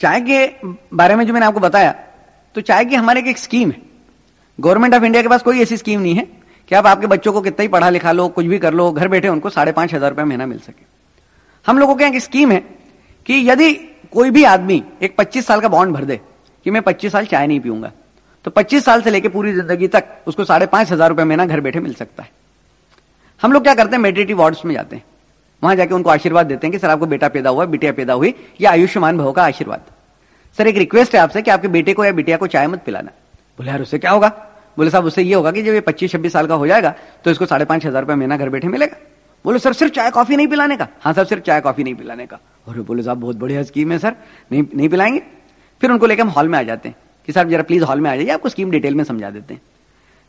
चाय के बारे में जो मैंने आपको बताया तो चाय की हमारे एक स्कीम है। गवर्नमेंट ऑफ़ इंडिया के पास कोई ऐसी स्कीम नहीं है कि आप आपके बच्चों को कितना ही पढ़ा लिखा लो, कुछ भी कर लो, घर बैठे उनको साढ़े पाँच हज़ार रुपया महीना मिल सके। हम लोगों के एक स्कीम है कि यदि कोई भी आदमी एक 25 साल का बॉन्ड भर दे कि मैं 25 साल चाय नहीं पीऊँगा तो 25 साल से लेकर पूरी ज़िंदगी तक उसको साढ़े पाँच हज़ार रुपया महीना घर बैठे मिल सकता है। हम लोग क्या करते हैं मेडिटेटिव वार्ड्स में जाते हैं। वहाँ जाके उनको आशीर्वाद देते हैं कि, सर, आपको बेटा पैदा हुआ, बेटिया पैदा हुई, या आयुष्मान भव का आशीर्वाद। सर, एक रिक्वेस्ट है आपसे कि आपके बेटे को या बिटिया को चाय मत पिलाना। बोले, यार, उससे क्या होगा? बोले, साहब, उससे ये होगा कि जब ये पच्चीस छब्बीस साल का हो जाएगा तो इसको साढ़े पाँच हज़ार रुपया महीना घर बैठे मिलेगा। बोले, सर, सिर्फ़ चाय, कॉफ़ी नहीं पिलाने का? हाँ सर, सिर्फ़ चाय, कॉफ़ी नहीं पिलाने का। और बोले, साहब, बहुत बढ़िया स्कीम है, सर। नहीं नहीं पिलाएँगे? फिर उनको लेकर हम हॉल में आ जाते हैं कि सर जरा प्लीज़ हॉल में आ जाइए, आपको स्कीम डिटेल में समझा देते हैं।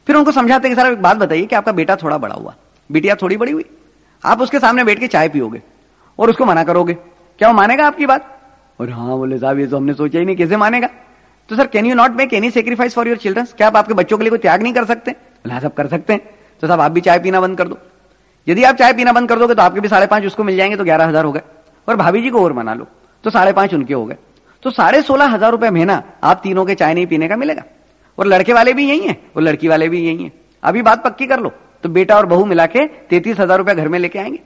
फिर उनको समझाते हैं कि, सर, एक बात बताइए कि आपका बेटा थोड़ा बड़ा हुआ, बिटिया थोड़ी बड़ी हुई। आप उसके सामने बैठ के चाय पियोगे और उसको मना करोगे। क्या वो मानेगा आपकी बात? और हाँ बोले, साहब, ये तो हमने सोचा ही नहीं, कैसे मानेगा? तो sir can you not make any sacrifice for your children क्या आप आपके बच्चों के लिए कोई त्याग नहीं कर सकते? हाँ सब कर सकते हैं। तो साहब, आप भी चाय पीना बंद कर दो। यदि आप चाय पीना बंद कर दोगे तो आपके भी साढ़े पाँच उसको मिल जाएँगे तो ग्यारह हज़ार हो गए। और भाभी जी को और मना लो तो साढ़े पाँच उनके हो गए। तो साढ़े सोलह हज़ार रुपए महीना आप तीनों के चाय नहीं पीने का मिलेगा। और लड़के वाले भी यही है, और लड़की वाले भी यही है। अभी बात पक्की कर लो। तो बेटा और बहू मिला के तैतीस हज़ार रुपया घर में लेके आएँगे।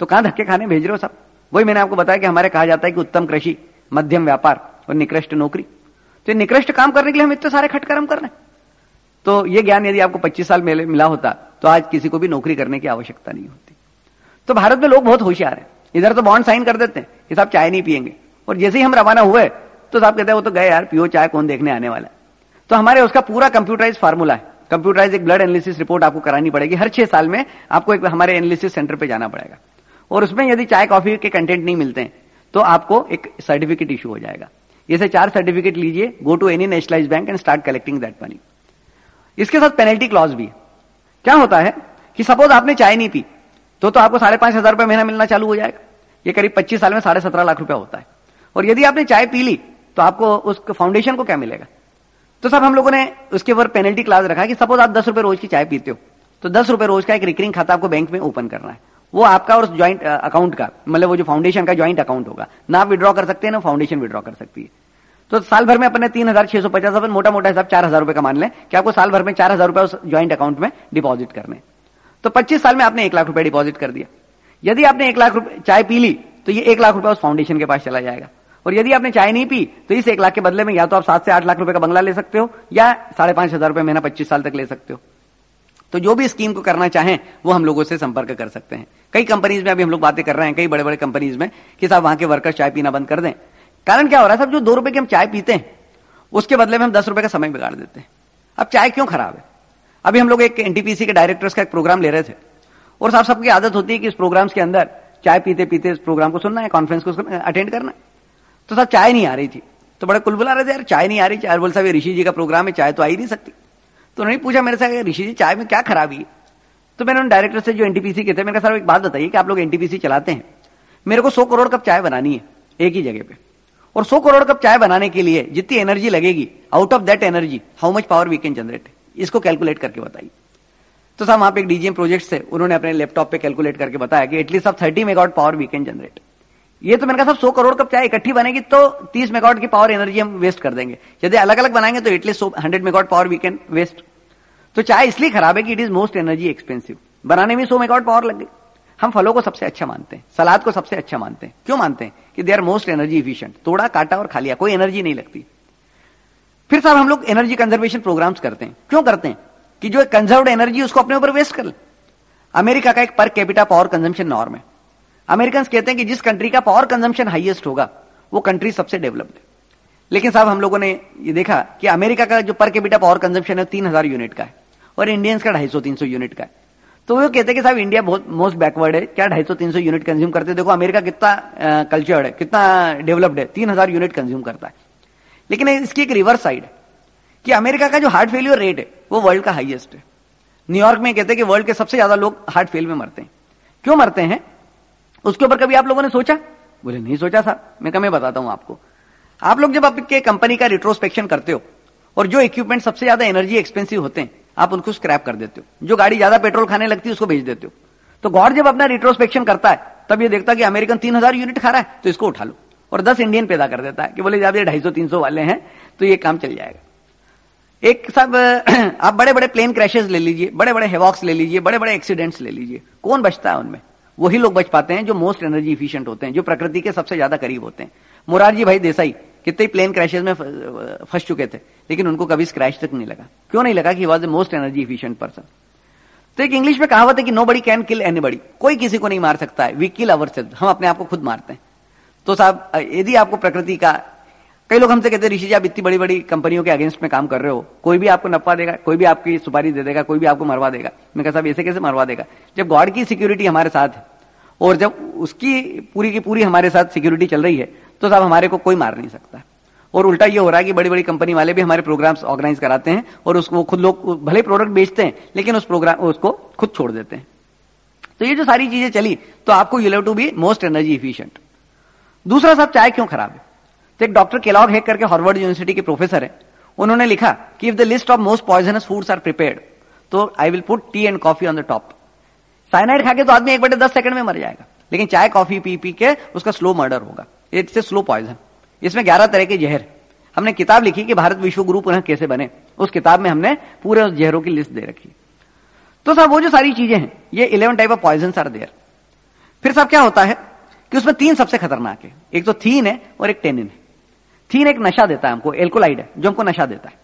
तो कहाँ धक्के खाने भेज रहे हो सब? वही मैंने आपको बताया कि हमारे कहा जाता है कि उत्तम कृषि, मध्यम व्यापार और निकृष्ट नौकरी। तो निकृष्ट काम करने के लिए हम इतने सारे खटकर्म कर रहे हैं। तो ये ज्ञान यदि आपको 25 साल मिला होता तो आज किसी को भी नौकरी करने की आवश्यकता नहीं होती। तो भारत में लोग बहुत होशियार हैं। इधर तो बॉन्ड साइन कर देते हैं कि साहब चाय नहीं पियेंगे। और जैसे ही हम रवाना हुए तो साहब कहते हैं, वो तो गए यार, पियो चाय, कौन देखने आने वाला है? तो हमारे उसका पूरा कंप्यूटराइज फार्मूला है। कंप्यूटराइज एक ब्लड एनालिसिस रिपोर्ट आपको करानी पड़ेगी। हर छह साल में आपको एक हमारे एनालिसिस सेंटर पे जाना पड़ेगा। और उसमें यदि चाय कॉफ़ी के कंटेंट नहीं मिलते हैं तो आपको एक सर्टिफिकेट इशू हो जाएगा। जैसे चार सर्टिफिकेट लीजिए go to any nationalise bank and start collecting that money इसके साथ पेनल्टी क्लॉज भी। है क्या होता है कि सपोज़ आपने चाय नहीं पी तो तो आपको साढ़े पाँच हज़ार रुपये महीना मिलना चालू हो जाएगा। ये करीब पच्चीस साल में साढ़े सत्रह लाख रुपया होता है। और यदि आपने चाय पी ली तो आपको उस फाउंडेशन को क्या मिलेगा? तो सब हम लोगों ने उसके ऊपर पेनल्टी क्लास रखा कि सपोज़ आप दस रुपए रोज की चाय पीते हो तो दस रुपए रोज का एक रिकरिंग खाता आपको बैंक में ओपन करना है। वो आपका और ज्वाइंट अकाउंट का मतलब वो जो फाउंडेशन का ज्वाइंट अकाउंट होगा, ना आप विड्रॉ कर सकते हैं, ना फाउंडेशन विड्रॉ कर सकती है। तो साल भर में अपने तीन हज़ार छह सौ पचास अपन मोटा मोटा हिसाब चार हज़ार रुपए का मान लें कि आपको साल भर में चार हज़ार रुपए उस ज्वाइंट अकाउंट में डिपॉजिट करने तो पच्चीस साल में आपने एक लाख रुपए डिपॉजिट कर दिया। यदि आपने एक लाख रुपए चाय पी ली तो ये एक लाख रुपए उस फाउंडेशन के पास चला जाएगा। और यदि आपने चाय नहीं पी तो इस एक लाख के बदले में या तो आप सात से आठ लाख रुपए का बंगला ले सकते हो, या साढ़े पाँच हज़ार रुपए महीना पच्चीस साल तक ले सकते हो। तो जो भी स्कीम को करना चाहें, वो हम लोगों से संपर्क कर सकते हैं। कई कंपनीज़ में अभी हम लोग बातें कर रहे हैं, कई बड़े बड़े कंपनीज़ में, कि साहब वहाँ के वर्कर्स चाय पीना बंद कर दें। कारण क्या हो रहा है? साहब जो दो रुपए की हम चाय पीते हैं, उसके बदले में हम दस रुपए का समय बिगाड़ देते हैं। अब चाय क्यों खराब है? अभी हम लोग एक एनटीपीसी के डायरेक्टर्स का एक प्रोग्राम ले रहे थे। और साहब सबकी आदत होती है कि इस प्रोग्राम्स के अंदर चाय पीते पीते इस प्रोग्राम को सुनना है कॉन्फ्रेंस को अटेंड करना। तो साहब चाय नहीं आ रही थी। तो बड़े कुल बुला रहे थे यार चाय नहीं आ रही, चाय बोल साहब ऋषि जी का प्रोग्राम है, चाय तो आ ही नहीं सकती। तो उन्होंने पूछा मेरे से ऋषि जी, चाय में क्या खराबी है? तो मैंने उन डायरेक्टर से जो एनटीपीसी के थे, मैंने कहा सर एक बात बताइए कि आप लोग एनटीपीसी चलाते हैं? मेरे को सौ करोड़ कप चाय बनानी है, एक ही जगह पे। और सौ करोड़ कप चाय बनाने के लिए जितनी एनर्जी लगेगी out of that energy how much power we can generate इसको कैलकुलेट करके बताइए। तो साहब, वहाँ पे एक डीजीएम प्रोजेक्ट से उन्होंने अपने लैपटॉप पे कैलकुलेट करके बताया कि एटलीस्ट अब thirty megawatt power we can generate ये तो मैंने कहा, सब सौ करोड़ कप चाय इकट्ठी बनेगी तो तीस मेगावाट की पावर एनर्जी हम वेस्ट कर देंगे। यदि अलग अलग बनाएँगे तो at least hundred megawatt power we can waste तो चाय इसलिए खराब है कि it is most energy expensive बनाने में सौ मेगावाट पावर लग गई। हम फलों को सबसे अच्छा मानते हैं, सलाद को सबसे अच्छा मानते हैं। क्यों मानते हैं? कि they are most energy efficient थोड़ा काटा और खा लिया, कोई एनर्जी नहीं लगती। फिर साहब हम लोग एनर्जी कंजर्वेशन प्रोग्राम्स करते हैं। क्यों करते हैं? कि जो कंजर्व एनर्जी उसको अपने ऊपर वेस्ट कर ले। अमेरिका का एक per capita power consumption norm है। अमेरिकन कहते हैं कि जिस कंट्री का पावर कंजम्पशन हाईएस्ट होगा, वो कंट्री सबसे डेवलप्ड है। लेकिन साहब, हम लोगों ने ये देखा कि अमेरिका का जो पर कैपिटा पावर कंजम्पशन है, तीन हज़ार यूनिट का है, और इंडियंस का ढाई सौ, तीन सौ यूनिट का है। तो वो कहते हैं कि साहब इंडिया बहुत मोस्ट बैकवर्ड है। क्या ढाई सौ, तीन सौ यूनिट कंज्यूम करते हैं? देखो, अमेरिका कितना कल्चर्ड है, कितना डेवलप्ड है, तीन हज़ार यूनिट कंज्यूम करता है। लेकिन इसकी एक रिवर्स साइड है कि अमेरिका का जो हार्ट फेलियर रेट है, वो वर्ल्ड का हाईएस्ट है। न्यूयॉर्क में कहते हैं कि वर्ल्ड के सबसे ज़्यादा लोग हार्ट फेल में मरते हैं। क्यों मरते हैं? उसके ऊपर कभी आप लोगों ने सोचा? बोले, नहीं सोचा साहब। मैं कभी बताता हूँ आपको। आप लोग जब आपके कंपनी का रिट्रोस्पेक्शन करते हो, और जो इक्विपमेंट सबसे ज़्यादा एनर्जी एक्सपेंसिव होते हैं, आप उनको स्क्रैप कर देते हो। जो गाड़ी ज़्यादा पेट्रोल खाने लगती है, उसको भेज देते हो। तो गौर जब अपना रिट्रोस्पेक्शन करता है, तब ये देखता है कि अमेरिकन तीन हज़ार यूनिट खा रहा है तो इसको उठा लो। और दस इंडियन पैदा कर देता है कि बोले जब ये ढाई सौ, तीन सौ वाले हैं तो ये काम चल जाएगा। एक सब, आप बड़े बड़े प्लेन क्रैशेस ले लीजिए बड़े बड़े हेवॉक्स ले लीजिए बड़े बड़े एक्सीडेंट्स ले लीजिए। कौन बचता है उनमें? वही लोग बच पाते हैं जो मोस्ट एनर्जी इफिशियंट होते हैं, जो प्रकृति के सबसे ज़्यादा करीब होते हैं। मुरारजी भाई देसाई, कितने प्लेन क्रैशेज में फंस चुके थे, लेकिन उनको कभी स्क्रैच तक नहीं लगा। क्यों नहीं लगा कि was the most energy efficient person तो एक इंग्लिश में कहावत है कि nobody can kill any कोई किसी को नहीं मार सकता है। वी किल अवर हम अपने आप को खुद मारते हैं। तो साहब यदि आपको प्रकृति का कई लोग हमसे कहते हैं, ऋषि जी, आप इतनी बड़ी बड़ी कंपनियों के अगेंस्ट में काम कर रहे हो। कोई भी आपको नफा देगा, कोई भी आपकी सुपारी दे देगा, कोई भी आपको मरवा देगा। मैं कहा, साहब, ऐसे कैसे मरवा देगा? जब गॉड की सिक्योरिटी हमारे साथ है, और जब उसकी पूरी की पूरी हमारे साथ सिक्योरिटी चल रही है तो साहब, हमारे को कोई मार नहीं सकता। और उल्टा ये हो रहा है कि बड़ी बड़ी कंपनी वाले भी हमारे प्रोग्राम्स ऑर्गेनाइज कराते हैं, और उसको खुद लोग भले प्रोडक्ट बेचते हैं, लेकिन उस प्रोग्राम उसको खुद छोड़ देते हैं। तो ये जो सारी चीज़ें चली तो आपको you love to be most energy efficient दूसरा, साहब, चाय क्यों खराब है? तो एक डॉक्टर केलॉग हेक करके हार्वर्ड यूनिवर्सिटी के प्रोफेसर है। उन्होंने लिखा कि if the list of most poisonous foods are prepared तो I will put tea and coffee on the top cyanide खा के तो आदमी एक बटे दस सेकंड में मर जाएगा। लेकिन चाय कॉफ़ी पी पी के उसका स्लो मर्डर होगा। इट्स ए स्लो पॉइजन इसमें ग्यारह तरह के जहर। हमने किताब लिखी कि भारत विश्व गुरु पुनः कैसे बने? उस किताब में हमने पूरे उस जहरों की लिस्ट दे रखी। तो साहब, वो जो सारी चीज़ें हैं, ये eleven type of poison are there फिर साहब क्या होता है कि उसमें तीन सबसे खतरनाक है। एक तो थीन है और एक टेनिन है। थीन एक नशा देता है हमको, एल्कोलाइड है, जो हमको नशा देता है।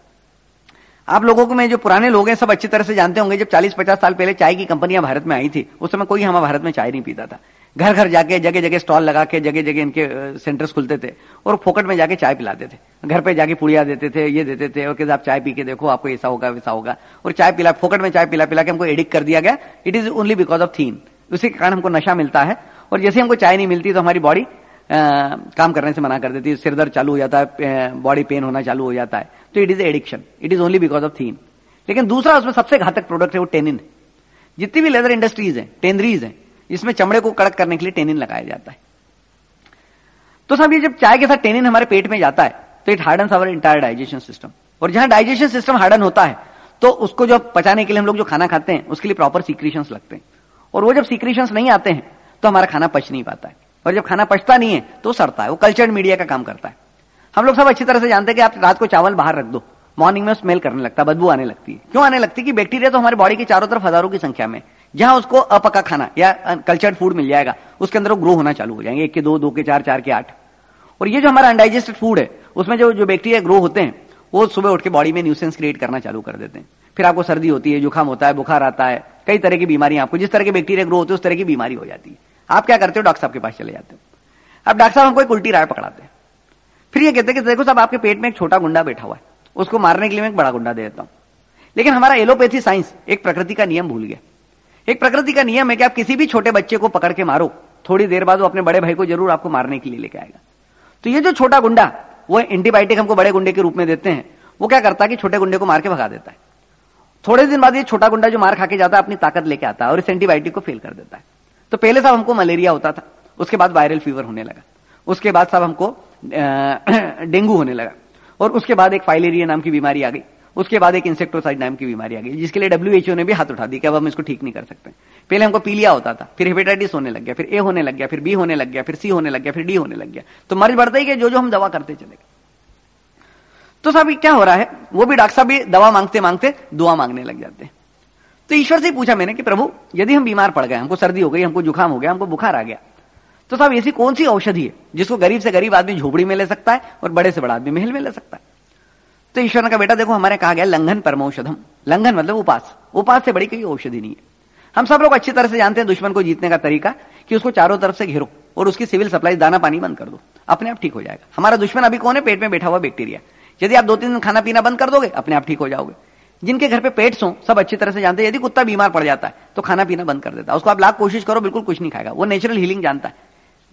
आप लोगों को में, जो पुराने लोग हैं, सब अच्छी तरह से जानते होंगे, जब 40-50 साल पहले चाय की कंपनियाँ भारत में आई थी, उस समय कोई हमारे भारत में चाय नहीं पीता था। घर घर जाके जगह जगह स्टॉल लगा के जगह जगह इनके सेंटर्स खुलते थे, और फोकट में जाके चाय पिलाते थे। घर पे जाके पुड़िया देते थे, ये देते थे, और आप चाय पी के देखो, आपको ऐसा होगा, वैसा होगा। और चाय पिला, फोकट में चाय पिला पिला के हमको एडिक्ट कर दिया गया। It is only because of theine उसी के कारण हमको नशा मिलता है, और जैसे हमको चाय नहीं मिलती तो हमारी बॉडी काम करने से मना कर देती है सिरदर्द चालू हो जाता है बॉडी पेन होना चालू हो जाता है। तो it is addiction it is only because of theine लेकिन दूसरा उसमें सबसे घातक प्रोडक्ट है वो टेनिन जितनी भी लेदर इंडस्ट्रीज़ है टेनरीज है, इसमें चमड़े को कड़क करने के लिए टेनिन लगाया जाता है। तो साहब ये जब चाय के साथ टेनिन हमारे पेट में जाता है तो it harden our entire digestion system और जहाँ डाइजेशन सिस्टम हार्डन होता है तो उसको जो पचाने के लिए हम लोग जो खाना खाते हैं, उसके लिए प्रॉपर सीक्रेशंस लगते हैं। और वो जब सीक्रेशंस नहीं आते हैं तो हमारा खाना पच नहीं पाता है। और जब खाना पचता नहीं है तो सड़ता है। वो कल्चर्ड मीडिया का काम करता है। हम लोग सब अच्छी तरह से जानते हैं कि आप रात को चावल बाहर रख दो। मॉर्निंग में स्मेल करने लगता है, बदबू आने लगती है। क्यों आने लगती है कि बैक्टीरिया तो हमारी बॉडी के चारों तरफ़ हज़ारों की संख्या में जहाँ उसको अपका खाना या कल्चर्ड फ़ूड मिल जाएगा, उसके अंदर वो ग्रो होना चालू हो जाएँगे। एक के दो दो के चार चार के आठ। और ये जो हमारा अनडाइजेस्टेड फ़ूड है, उसमें जो जो बैक्टीरिया ग्रो होते हैं, वो सुबह उठ के बॉडी में न्यूसेंस क्रिएट करना चालू कर देते हैं। फिर आपको सर्दी होती है, जुकाम होता है, बुखार आता है, कई तरह की बीमारियाँ आपको, जिस तरह के बैक्टीरिया ग्रो होते हैं, उस तरह की बीमारी हो जाती है। आप क्या करते हो? डॉक्टर साहब के पास चले जाते हो। अब डॉक्टर साहब हमको एक उल्टी राय पकड़ाते हैं। फिर ये कहते हैं कि देखो साहब, आपके पेट में एक छोटा गुंडा बैठा हुआ है। उसको मारने के लिए मैं एक बड़ा गुंडा दे देता हूँ। लेकिन हमारा एलोपैथी साइंस एक प्रकृति का नियम भूल गया। एक प्रकृति का नियम है कि आप किसी भी छोटे बच्चे को पकड़ के मारो। थोड़ी देर बाद वो अपने बड़े भाई को ज़रूर आपको मारने के लिए लेके आएगा। तो ये जो छोटा गुंडा, वो एंटीबायोटिक हमको बड़े गुंडे के रूप में देते हैं। वो क्या करता है कि छोटे गुंडे को मार के भगा देता है। थोड़े दिन बाद ये छोटा गुंडा जो मार खा के जाता है, अपनी ताकत लेके आता है और इस एंटीबायोटिक को फेल कर देता है। तो पहले साहब हमको मलेरिया होता था, उसके बाद वायरल फीवर होने लगा, उसके बाद साहब हमको डेंगू होने लगा, और उसके बाद एक फाइलेरिया नाम की बीमारी आ गई, उसके बाद एक इंसेक्टोसाइड नाम की बीमारी आ गई, जिसके लिए डब्ल्यूएचओ ने भी हाथ उठा दी कि अब हम इसको ठीक नहीं कर सकते। पहले हमको पीलिया होता था, फिर हेपेटाइटिस होने लग गया, फिर ए होने लग गया, फिर बी होने लग गया, फिर सी होने लग गया, फिर डी होने लग गया। तो मर्ज बढ़ता ही कि जो जो हम दवा करते चले गए। तो साहब क्या हो रहा है? वो भी डॉक्टर साहब भी दवा मांगते मांगते दुआ मांगने लग जाते हैं। तो ईश्वर से पूछा मैंने कि प्रभु, यदि हम बीमार पड़ गए, हमको सर्दी हो गई, हमको जुकाम हो गया, हमको बुखार आ गया तो साहब ऐसी कौन सी औषधि है जिसको गरीब से गरीब आदमी झोपड़ी में ले सकता है और बड़े से बड़ा आदमी महल में ले सकता है? तो ईश्वर का बेटा, देखो, हमारे कहा गया लंघन परमौषधम। लंघन मतलब उपास। उपास से बड़ी कोई औषधि नहीं है। हम सब लोग अच्छी तरह से जानते हैं दुश्मन को जीतने का तरीका कि उसको चारों तरफ़ से घेरो और उसकी सिविल सप्लाई, दाना पानी बंद कर दो। अपने आप ठीक हो जाएगा। हमारा दुश्मन अभी कौन है? पेट में बैठा हुआ बैक्टीरिया। यदि आप दो तीन दिन खाना पीना बंद कर दोगे, अपने आप ठीक हो जाओगे। जिनके घर पे पेट सो सब अच्छी तरह से जानते हैं। यदि कुत्ता बीमार पड़ जाता है तो खाना पीना बंद कर देता है। उसको आप लाख कोशिश करो, बिल्कुल कुछ नहीं खाएगा। वो नेचुरल हीलिंग जानता है।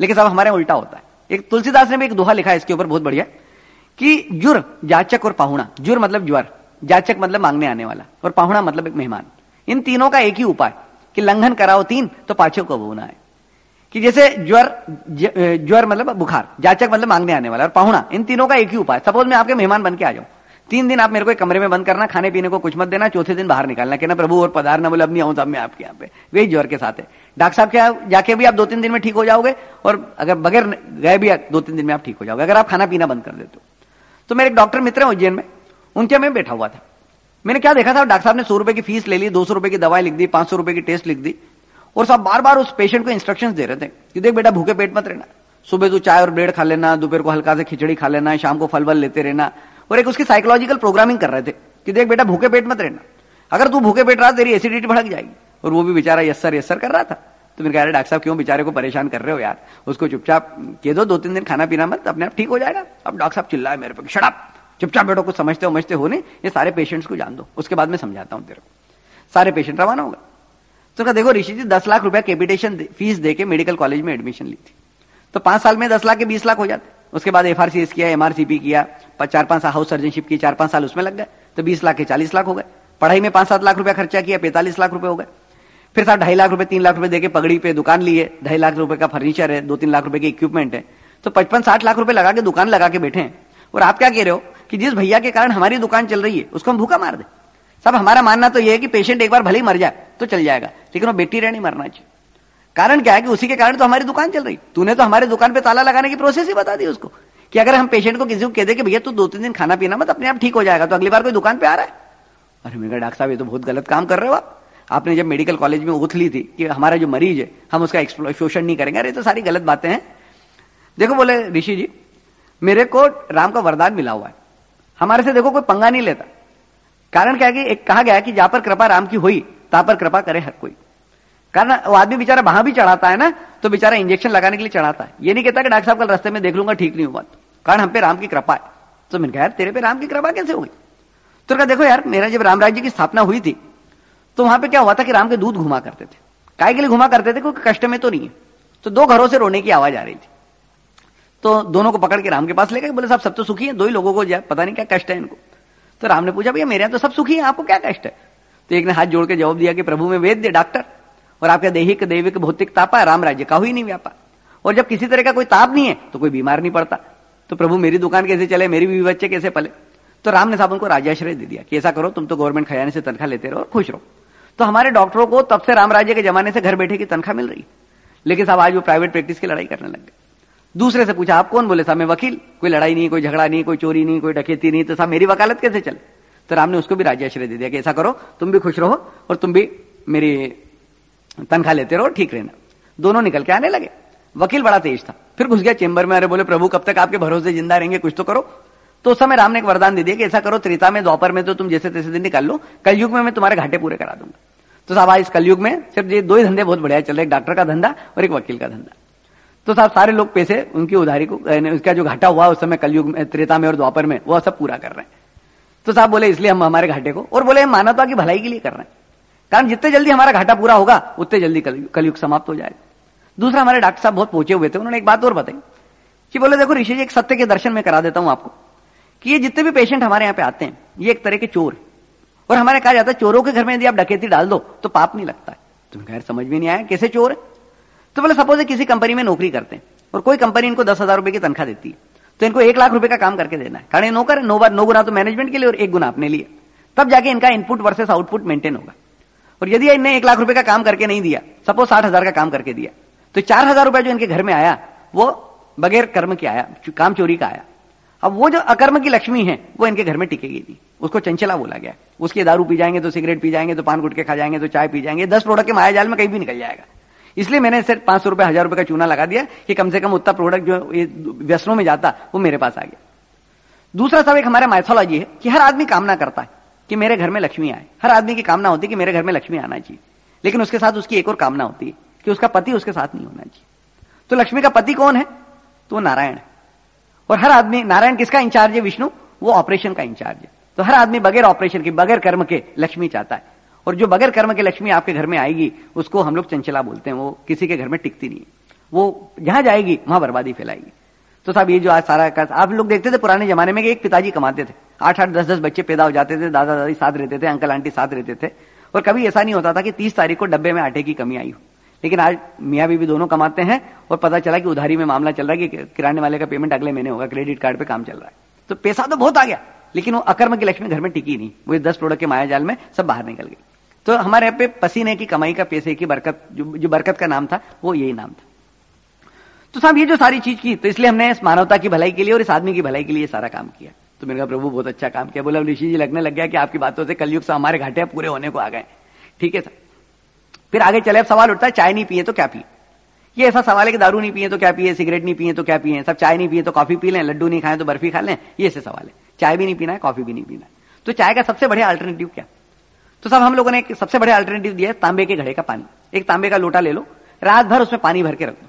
लेकिन सब हमारे उल्टा होता है। एक तुलसीदास ने भी एक दोहा लिखा है इसके ऊपर, बहुत बढ़िया, कि जुर, जाचक और पाहुणा, जुर मतलब ज्वर, जाचक मतलब मांगने आने वाला, और पाहुणा मतलब एक मेहमान। इन तीनों का एक ही उपाय, कि लंघन कराओ तीन तो पाछो को बोना है कि जैसे ज्वर ज्वर मतलब बुखार, जाचक मतलब मांगने आने वाला, और पाहुणा, इन तीनों का एक ही उपाय। सपोज़ मैं आपके मेहमान बन के आ जाऊँ तीन दिन आप मेरे को एक कमरे में बंद करना, खाने पीने को कुछ मत देना, चौथे दिन बाहर निकालना। कहना, प्रभु, और पधार ना बोले, अब नहीं आऊँ तब मैं आपके यहाँ पे। वही ज्वर के साथ है। डॉक्टर साहब क्या, जाके भी आप दो तीन दिन में ठीक हो जाओगे? और अगर बगैर गए भी दो तीन दिन में आप ठीक हो जाओगे? अगर आप खाना पीना बंद कर देते हो। तो मेरे एक डॉक्टर मित्र है उज्जैन में। उनके में बैठा हुआ था। मैंने क्या देखा था? डॉक्टर साहब ने सौ रुपए की फ़ीस ले ली, दो सौ रुपए की दवाई लिख दी, पाँच सौ रुपए की टेस्ट लिख दी। और सब बार बार उस पेशेंट को इंस्ट्रक्शंस दे रहे थे कि देख बेटा, भूखे पेट मत रहना। सुबह तू चाय और ब्रेड खा लेना, दोपहर को हल्का से खिचड़ी खा लेना, शाम को फल वल लेते रहना। और एक उसकी साइकोलॉजिकल प्रोग्रामिंग कर रहे थे कि देख बेटा भूखे पेट मत रहना। अगर तू भूखे पेट रहा तेरी एसिडिटी भड़क जाएगी। और वो भी बेचारा यस सर यस सर कर रहा था। तो मैंने कहा डॉक्टर साहब, क्यों बेचारे को परेशान कर रहे हो यार? उसको चुपचाप कह दो दो तीन दिन खाना पीना मत, अपने आप ठीक हो जाएगा। अब डॉक्टर साहब चिल्लाए मेरे पे शराब चुपचाप बेटो, कुछ समझते हो समझते हो नहीं। ये सारे पेशेंट्स को जान दो। उसके बाद मैं समझाता हूँ तेरे को। सारे पेशेंट रवाना होगा तो कहा देखो, ऋषि जी दस लाख रुपया कैपिटेशन फ़ीस देके मेडिकल कॉलेज में एडमिशन ली थी। तो पाँच साल में दस लाख के बीस लाख हो जाते। उसके बाद एफ़ किया एमआरसीपी किया चार पाँच साल हाउस सर्जनशिप की, चार पाँच साल उसमें लग गए। तो बीस लाख के चालीस लाख हो गए। पढ़ाई में पाँच सात लाख रुपया खर्चा किया, पैंतालीस लाख रुपए हो गए। फिर साहब ढाई लाख रुपए तीन लाख रुपए देके पगड़ी पे दुकान लिए ढाई लाख रुपए का फर्नीचर है, दो तीन लाख रुपए की इक्विपमेंट है। तो पचपन, साठ लाख रुपए लगा के, दुकान लगा के बैठे हैं। और आप क्या कह रहे हो? कि जिस भैया के कारण हमारी दुकान चल रही है, उसको हम भूखा मार दे। सब हमारा मानना तो यह है कि पेशेंट एक बार भले ही मर जाए तो चल जाएगा। लेकिन वो बेटी रहने मरना चाहिए। कारण क्या है कि उसी के कारण तो हमारी दुकान चल रही। तूने तो हमारे दुकान पे ताला लगाने की प्रोसेस ही बता दी उसको। कि अगर हम पेशेंट को किसी को कह दे कि भैया तू दो तीन दिन खाना पीना मत, अपने आप ठीक हो जाएगा तो अगली बार कोई दुकान पे आ रहा है। अरे मेरा डॉक्टर साहब, ये तो बहुत गलत काम कर रहे हो आप। आपने जब मेडिकल कॉलेज में उठ ली थी कि हमारा जो मरीज़ है, हम उसका शोषण नहीं करेंगे। अरे तो सारी गलत बातें हैं। देखो बोले ऋषि जी, मेरे को राम का वरदान मिला हुआ है। हमारे से देखो कोई पंगा नहीं लेता। कारण क्या है कि एक कहा गया कि जहाँ पर कृपा राम की हुई ता पर कृपा करे हर कोई। कारण वो आदमी बेचारा वहाँ भी चढ़ाता है ना तो बेचारा इंजेक्शन लगाने के लिए चढ़ाता है। ये नहीं कहता कि डॉक्टर साहब कल रास्ते में देख लूँगा, ठीक नहीं हुआ। कारण हम पे राम की कृपा है। तो मैंने कहा, यार, तेरे पे राम की कृपा कैसे हुई? तो कहा, देखो यार, मेरा जब राम राज्य की स्थापना हुई थी तो वहाँ पे क्या हुआ था कि राम के दूध घुमा करते थे। काय के लिए घुमा करते थे, क्योंकि कष्ट में तो नहीं है। तो दो घरों से रोने की आवाज़ आ रही थी। तो दोनों को पकड़ के राम के पास ले गए, बोले, साहब, सब तो सुखी है, दो ही लोगों को पता नहीं क्या कष्ट है इनको। तो राम ने पूछा, भैया, मेरे यहाँ तो सब सुखी है, आपको क्या कष्ट है? तो एक ने हाथ जोड़ के जवाब दिया कि प्रभु, में वेद दे डॉक्टर। और आपका देहिक, दैविक, भौतिक तापा है राम राज्य का ही नहीं व्यापार। और जब किसी तरह का कोई ताप नहीं है तो कोई बीमार नहीं पड़ता। तो प्रभु, मेरी दुकान कैसे चले, मेरी भी बच्चे कैसे पले? तो राम ने साहब उनको राजाश्रय दे दिया कि ऐसा करो, तुम तो गवर्नमेंट खजाने से तनख्वाह लेते रहो और खुश रहो। तो हमारे डॉक्टरों को तब से राम राज्य के जमाने से घर बैठे की तनख्वाह मिल रही। लेकिन साहब, आज वो प्राइवेट प्रैक्टिस की लड़ाई करने लग गए। दूसरे से पूछा, आप कौन? बोले, साहब, मैं वकील। कोई लड़ाई नहीं, कोई झगड़ा नहीं, कोई चोरी नहीं, कोई डकैती नहीं। तो साहब, मेरी वकालत कैसे चले? तो राम ने उसको भी राज्याश्रय दे दिया कि ऐसा करो, तुम भी खुश रहो और तुम भी मेरी तनख्वाह लेते रहो ठीक रहना। दोनों निकल के आने लगे। वकील बड़ा तेज था। फिर घुस गया चेंबर में, अरे बोले, प्रभु, कब तक आपके भरोसे ज़िंदा रहेंगे, कुछ तो करो। तो उस समय राम ने एक वरदान दे दिया कि ऐसा करो, त्रिता में, द्वापर में तो तुम जैसे तैसे दिन निकाल लो। कलयुग में मैं तुम्हारे घाटे पूरे करा दूँगा। तो साहब इस कलयुग में सिर्फ़ ये दो ही धंधे बहुत बढ़िया चल रहे एक डॉक्टर का धंधा और एक वकील का धंधा। तो साहब, सारे लोग पैसे उनकी उधारी को उसका जो घाटा हुआ उस समय कलयुग में, त्रेता में और द्वापर में, वह सब पूरा कर रहे हैं। तो साहब बोले, इसलिए हम हमारे घाटे को, और बोले मानवता की भलाई के लिए कर रहे हैं। कारण जितने जल्दी हमारा घाटा पूरा होगा, उतने जल्दी कलयुग समाप्त हो जाएगा। दूसरा, हमारे डॉक्टर साहब बहुत पहुँचे हुए थे, उन्होंने एक बात और बताई। कि बोले, देखो ऋषि जी, एक सत्य के दर्शन में करा देता हूँ आपको, कि ये जितने भी पेशेंट हमारे यहाँ पे आते हैं, ये एक तरह के चोर। और हमारे कहा जाता है, चोरों के घर में यदि आप डकैती डाल दो तो पाप नहीं लगता है। तुम्हें खैर समझ में नहीं आया, कैसे चोर है? तो बोले, सपोज़ किसी कंपनी में नौकरी करते हैं, और कोई कंपनी इनको दस हज़ार रुपए की तनख्वाह देती है तो इनको एक लाख रुपए का काम करके देना है। कारण नौकर, नो बार, नो गुना तो मैनेजमेंट के लिए और एक गुना अपने लिए। तब जाके इनका इनपुट वर्सेस आउटपुट मेंटेन होगा। और यदि इनने एक लाख रुपए का काम करके नहीं दिया, सपोज़ साठ हज़ार का काम करके दिया तो चार हज़ार रुपया जो इनके घर में आया, वो बगैर कर्म के आया काम चोरी का आया। अब वो जो अकर्म की लक्ष्मी है, वो इनके घर में टिकेगी नहीं उसको चंचला बोला गया। उसके दारू पी जाएँगे तो सिगरेट पी जाएँगे तो पान गुटके खा जाएँगे तो चाय पी जाएँगे, दस प्रोडक्ट के माया जाल में कहीं भी निकल जाएगा। इसलिए मैंने सिर्फ़ पाँच सौ रुपए, हज़ार रुपए का चूना लगा दिया कि कम से कम उतना प्रोडक्ट जो व्यसनों में जाता, वो मेरे पास आ गया। दूसरा सब एक हमारा माइथोलॉजी है कि हर आदमी कामना करता है। कि मेरे घर में लक्ष्मी आए। हर आदमी की कामना होती है कि मेरे घर में लक्ष्मी आना चाहिए। लेकिन उसके साथ उसकी एक और कामना होती है कि उसका पति उसके साथ नहीं होना चाहिए। तो लक्ष्मी का पति कौन है? तो नारायण है। और हर आदमी, नारायण किसका इंचार्ज है विष्णु? वो ऑपरेशन का इंचार्ज है। तो हर आदमी बगैर ऑपरेशन के, बगैर कर्म के लक्ष्मी चाहता है। और जो बगैर कर्म के लक्ष्मी आपके घर में आएगी, उसको हम लोग चंचला बोलते हैं। वो किसी के घर में टिकती नहीं वो जहाँ जाएगी, वहाँ बर्बादी फैलाएगी। तो साहब ये जो आज सारा का आप लोग देखते थे पुराने जमाने में कि एक पिताजी कमाते थे। आठ आठ दस दस बच्चे पैदा हो जाते थे दादा दादी साथ रहते थे अंकल आंटी साथ रहते थे। और कभी ऐसा नहीं होता था कि तीस तारीख को डब्बे में आटे की कमी आई हो। लेकिन आज मियाँ बीबी दोनों कमाते हैं और पता चला कि उधारी में मामला चल रहा है कि किराने वाले का पेमेंट अगले महीने होगा क्रेडिट कार्ड पे काम चल रहा है। तो पैसा तो बहुत आ गया लेकिन वो अकर्म की लक्ष्मी घर में टिकी नहीं। वो दस प्रोडक्ट के माया जाल में सब बाहर निकल गई। तो हमारे यहाँ पे पसीने की कमाई का पैसे की बरकत जो, जो बरकत का नाम था वो यही नाम था। तो साहब, ये जो सारी चीज़ की तो इसलिए हमने इस मानवता की भलाई के लिए और इस आदमी की भलाई के लिए सारा काम किया। तो मैंने कहा, प्रभु, बहुत अच्छा काम किया। बोला, ऋषि जी, लगने लग गया कि आपकी बातों से कलयुग से हमारे घाटे पूरे होने को आ गए ठीक है सर। फिर आगे चले, अब सवाल उठता है, चाय नहीं पिए तो क्या पिए? ये ऐसा सवाल है कि दारू नहीं पिए तो क्या पिए, सिगरेट नहीं पिए तो क्या पिए, सब चाय नहीं पिए तो कॉफ़ी पी लें, लड्डू नहीं खाएँ तो बर्फ़ी खा लें? ये ऐसे सवाल है। चाय भी नहीं पीना है, कॉफ़ी भी नहीं पीना है। तो चाय का सबसे बढ़िया अल्टरनेटिव क्या? तो सब हम लोगों ने सबसे बढ़िया अल्टरनेटिव दिया है, तांबे के घड़े का पानी। एक तांबे का लोटा ले लो, रात भर उसमें पानी भर के रख दो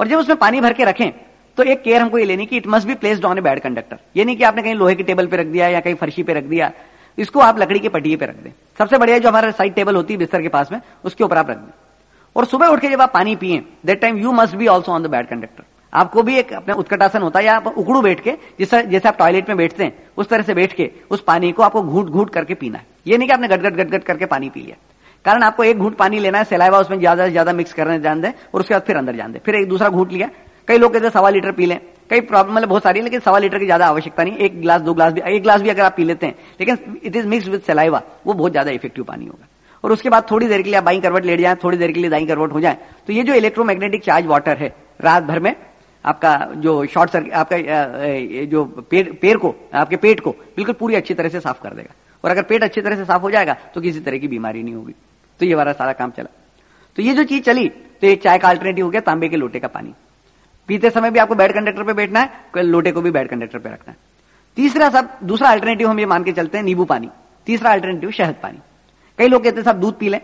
और जब उसमें पानी भर के रखें तो एक केयर हमको ये लेनी कि it must be placed on a bad conductor ये नहीं कि आपने कहीं लोहे की टेबल पे रख दिया या कहीं फर्शी पे रख दिया। इसको आप लकड़ी के पटिए पे रख दें। सबसे बढ़िया जो हमारा साइड टेबल होती है बिस्तर के पास में, उसके ऊपर आप रख दें। और सुबह उठ के जब आप पानी पिए that time you must be also on the bad conductor आपको भी एक अपने उत्कटासन होता है या आप उकड़ू बैठ के, जैसे जैसे आप टॉयलेट में बैठते हैं, उस तरह से बैठ के उस पानी को आपको घूट घूट करके पीना है। ये नहीं कि आपने गटगट गटगट करके पानी पी लिया। कारण आपको एक घूट पानी लेना है सिलाइवा उसमें ज़्यादा से ज़्यादा मिक्स करने जान दे, और उसके बाद फिर अंदर जान दे। फिर एक दूसरा घूट लिया। कई लोग कहते हैं सवा लीटर पी लें। कई प्रॉब्लम मतलब बहुत सारी है, लेकिन सवा लीटर की ज़्यादा आवश्यकता नहीं। एक गिलास, दो गिलास भी, एक गिलास भी अगर आप पी लेते हैं, लेकिन it is mix with saliva वो बहुत ज़्यादा इफ़ेक्टिव पानी होगा। और उसके बाद थोड़ी देर के लिए आप बाई करवट लेट जाए, थोड़ी देर के लिए दाई करवट हो जाए। तो ये जो इलेक्ट्रोमैग्नेटिक चार्ज वाटर है, रात भर में, आपका जो शॉर्ट सर्किट आपका जो पेट पेड़ को, आपके पेट को, बिल्कुल पूरी अच्छी तरह से साफ़ कर देगा। और अगर पेट अच्छी तरह से साफ़ हो जाएगा तो किसी तरह की बीमारी नहीं होगी। तो ये वाला सारा काम चला। तो ये जो चीज़ चली तो एक चाय का अल्टरनेटिव हो गया तांबे के लोटे का पानी। पीते समय भी आपको बैड कंडक्टर पे बैठना है लोटे को भी बैड कंडक्टर पे रखना है। तीसरा सब, दूसरा अल्टरनेटिव हम ये मान के चलते हैं, नींबू पानी। तीसरा अल्टरनेटिव शहद पानी। कई लोग कहते हैं, साहब, दूध पी लें।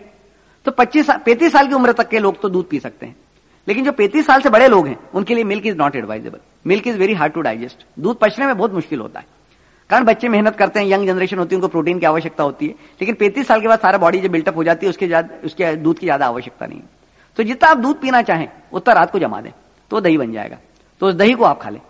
तो पच्चीस पैंतीस साल की उम्र तक के लोग तो दूध पी सकते हैं। लेकिन जो पैंतीस साल से बड़े लोग हैं, उनके लिए milk is not advisable milk is very hard to digest दूध पचने में बहुत मुश्किल होता है। कारण बच्चे मेहनत करते हैं यंग जनरेशन होती है, उनको प्रोटीन की आवश्यकता होती है। लेकिन पैंतीस साल के बाद सारा बॉडी जब बिल्टअप हो जाती है, उसके उसके दूध की ज़्यादा आवश्यकता नहीं तो जितना आप दूध पीना चाहें, उतना रात को जमा दें तो दही बन जाएगा। तो उस दही को आप खा लें।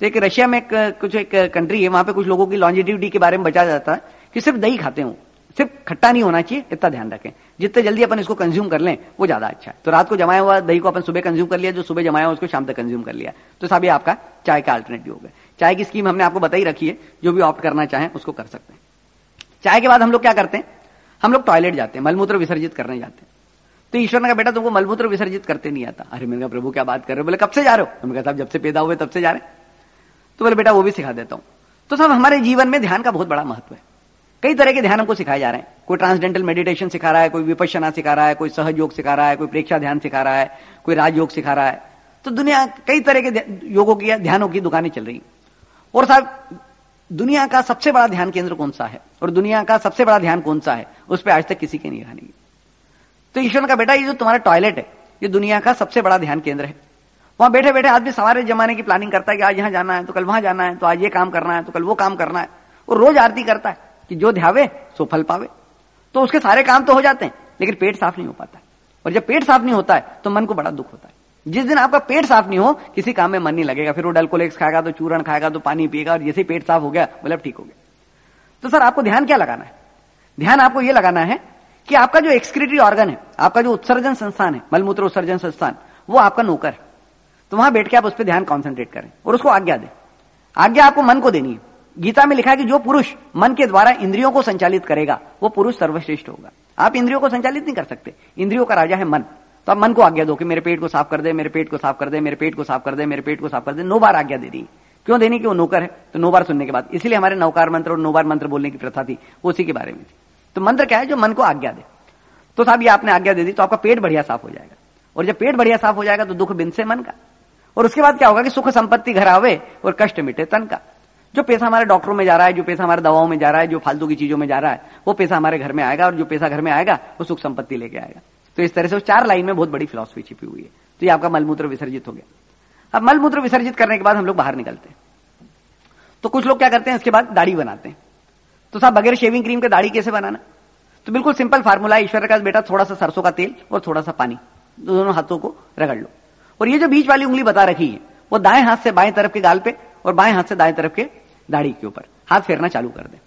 तो एक रशिया में एक, कुछ एक कंट्री है, वहाँ पे कुछ लोगों की लॉन्जिटिविटी के बारे में बचा जाता है कि सिर्फ़ दही खाते हो। सिर्फ़ खट्टा नहीं होना चाहिए, इतना ध्यान रखें। जितने जल्दी अपन इसको कंज्यूम कर लें, वो ज़्यादा अच्छा है। तो रात को जमाया हुआ दही को अपन सुबह कंज्यूम कर लिया, जो सुबह जमाया उसको शाम तक कंज्यूम कर लिया। तो साहब, ये आपका चाय का अल्टरनेटिव हो गया। चाय की स्कीम हमने आपको बताई रखी है, जो भी ऑप्ट करना चाहें, उसको कर सकते हैं। चाय के बाद हम लोग क्या करते हैं? हम लोग टॉयलेट जाते हैं, मलमूत्र विसर्जित करने जाते हैं। तो ईश्वर ने कहा, बेटा, तुमको मलमूत्र विसर्जित करते नहीं आता। अरे, मैंने कहा, प्रभु, क्या बात कर रहे हो? बोले, कब से जा रहे हो? हमने कहा, साहब, जब से पैदा हुए, तब से जा रहे तो बोले, बेटा, वो भी सिखा देता हूँ। तो साहब, हमारे जीवन में ध्यान का बहुत बड़ा महत्व है। कई तरह के ध्यान हमको सिखाए जा रहे हैं। कोई ट्रांसडेंटल मेडिटेशन सिखा रहा है, कोई विपश्यना सिखा रहा है, कोई सहज योग सिखा रहा है, कोई प्रेक्षा ध्यान सिखा रहा है, कोई राजयोग सिखा रहा है। तो दुनिया कई तरह के योगों की ध्यानों की दुकानें चल रही और साहब, दुनिया का सबसे बड़ा ध्यान केंद्र कौन सा है? और दुनिया का सबसे बड़ा ध्यान कौन सा है? उस पर आज तक किसी की निगाह नहीं। तो ईश्वर का बेटा, ये जो तुम्हारा टॉयलेट है, ये दुनिया का सबसे बड़ा ध्यान केंद्र है। वहाँ बैठे बैठे आदमी सवारे जमाने की प्लानिंग करता है कि आज यहाँ जाना है तो कल वहाँ जाना है तो आज ये काम करना है तो कल वो काम करना है। और रोज आरती करता है कि जो ध्यावे, सो फल पावे। तो उसके सारे काम तो हो जाते हैं, लेकिन पेट साफ़ नहीं हो पाता। और जब पेट साफ़ नहीं होता है तो मन को बड़ा दुख होता है। जिस दिन आपका पेट साफ़ नहीं हो, किसी काम में मन नहीं लगेगा। फिर वो डल्कोलेक्स खाएगा तो चूरण खाएगा तो पानी पिएगा, और जैसे पेट साफ़ हो गया मतलब ठीक हो गया। तो सर, आपको ध्यान क्या लगाना है? ध्यान आपको यह लगाना है कि आपका जो एक्सक्रीटरी ऑर्गन है, आपका जो उत्सर्जन संस्थान है, मलमूत्र उत्सर्जन संस्थान, वो आपका नौकर है। तो वहाँ बैठ के आप उस पर ध्यान कॉन्सेंट्रेट करें और उसको आज्ञा दें। आज्ञा आपको मन को देनी है। गीता में लिखा है कि जो पुरुष मन के द्वारा इंद्रियों को संचालित करेगा, वो पुरुष सर्वश्रेष्ठ होगा। आप इंद्रियों को संचालित नहीं कर सकते। इंद्रियों का राजा है मन। तो आप मन को आज्ञा दो कि मेरे पेट को साफ़ कर दे, मेरे पेट को साफ़ कर दे, मेरे पेट को साफ़ कर दे, मेरे पेट को साफ़ कर दे। नौ बार आज्ञा दे दी। क्यों देनी? कि वो नौकर है। तो नो बार सुनने के बाद। इसलिए हमारे नौकार मंत्र और नो बार मंत्र बोलने की प्रथा थी। उसी के बारे में थी। तो मंत्र क्या है? जो मन को आज्ञा दे। तो साहब, ये आपने आज्ञा दे दी तो आपका पेट बढ़िया साफ़ हो जाएगा। और जब पेट बढ़िया साफ़ हो जाएगा तो दुख बिन से मन का। और उसके बाद क्या होगा कि सुख संपत्ति घर आवे और कष्ट मिटे तन का। जो पैसा हमारे डॉक्टरों में जा रहा है, जो पैसा हमारे दवाओं में जा रहा है, जो फालतू की चीज़ों में जा रहा है, वो पैसा हमारे घर में आएगा और जो पैसा घर में आएगा, वो सुख संपत्ति लेके आएगा। तो इस तरह से चार लाइन में बहुत बड़ी फिलोसफी छिपी हुई है। तो ये आपका मलमूत्र विसर्जित हो गया। अब मलमूत्र विसर्जित करने के बाद हम लोग बाहर निकलते हैं। तो कुछ लोग क्या करते हैं इसके बाद दाढ़ी बनाते हैं। तो साहब, बगैर शेविंग क्रीम के दाढ़ी कैसे बनाना? तो बिल्कुल सिंपल फार्मूला ईश्वर का बेटा थोड़ा सा सरसों का तेल और थोड़ा सा पानी दोनों हाथों को रगड़ लो। और ये जो बीच वाली उंगली बता रखी है, वो दाएँ हाथ से बाएँ तरफ़ के गाल पे और बाएँ हाथ से दाएँ तरफ़ के दाढ़ी के ऊपर। हाथ फेरना चालू कर दे।